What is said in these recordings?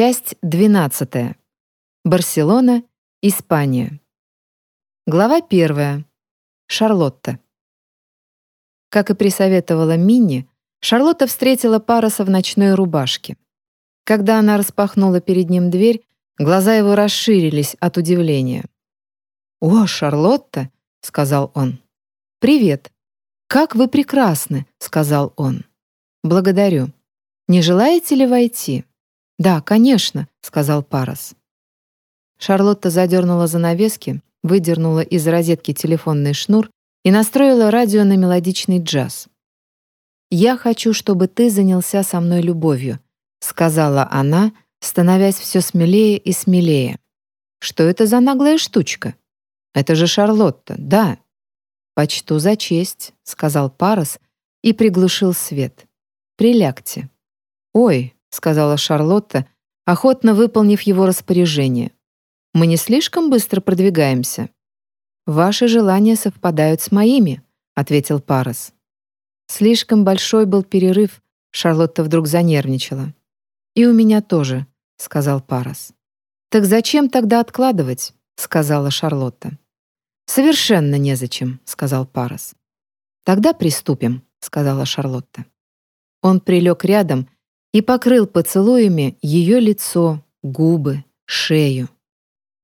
Часть 12. Барселона, Испания. Глава 1. Шарлотта. Как и присоветовала Минни, Шарлотта встретила Пароса в ночной рубашке. Когда она распахнула перед ним дверь, глаза его расширились от удивления. «О, Шарлотта!» — сказал он. «Привет! Как вы прекрасны!» — сказал он. «Благодарю. Не желаете ли войти?» «Да, конечно», — сказал Парас. Шарлотта задернула занавески, выдернула из розетки телефонный шнур и настроила радио на мелодичный джаз. «Я хочу, чтобы ты занялся со мной любовью», — сказала она, становясь все смелее и смелее. «Что это за наглая штучка?» «Это же Шарлотта, да». «Почту за честь», — сказал Парас и приглушил свет. «Прилягте». «Ой», — сказала Шарлотта, охотно выполнив его распоряжение. «Мы не слишком быстро продвигаемся?» «Ваши желания совпадают с моими», — ответил Парас. Слишком большой был перерыв, Шарлотта вдруг занервничала. «И у меня тоже», — сказал Парас. «Так зачем тогда откладывать?» — сказала Шарлотта. «Совершенно незачем», — сказал Парас. «Тогда приступим», — сказала Шарлотта. Он прилег рядом и покрыл поцелуями ее лицо, губы, шею.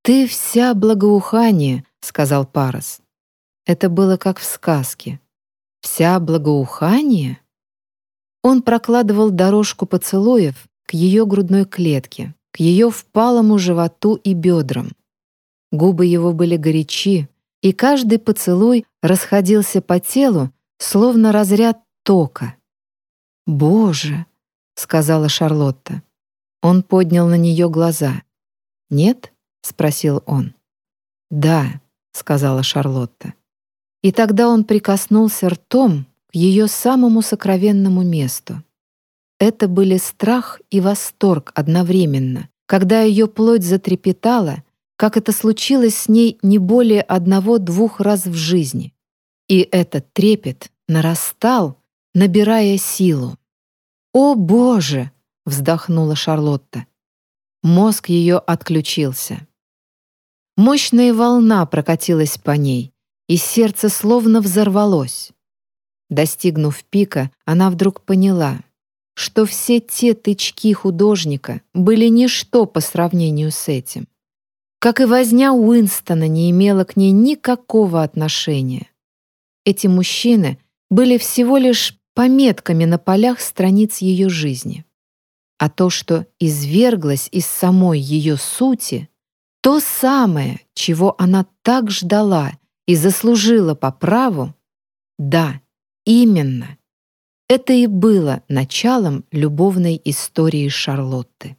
«Ты вся благоухание», — сказал Парас. Это было как в сказке. «Вся благоухание?» Он прокладывал дорожку поцелуев к ее грудной клетке, к ее впалому животу и бедрам. Губы его были горячи, и каждый поцелуй расходился по телу, словно разряд тока. «Боже!» — сказала Шарлотта. Он поднял на нее глаза. «Нет?» — спросил он. «Да», — сказала Шарлотта. И тогда он прикоснулся ртом к ее самому сокровенному месту. Это были страх и восторг одновременно, когда ее плоть затрепетала, как это случилось с ней не более одного-двух раз в жизни. И этот трепет нарастал, набирая силу. «О, Боже!» — вздохнула Шарлотта. Мозг ее отключился. Мощная волна прокатилась по ней, и сердце словно взорвалось. Достигнув пика, она вдруг поняла, что все те тычки художника были ничто по сравнению с этим. Как и возня Уинстона не имела к ней никакого отношения. Эти мужчины были всего лишь пометками на полях страниц ее жизни. А то, что изверглось из самой ее сути, то самое, чего она так ждала и заслужила по праву, да, именно, это и было началом любовной истории Шарлотты.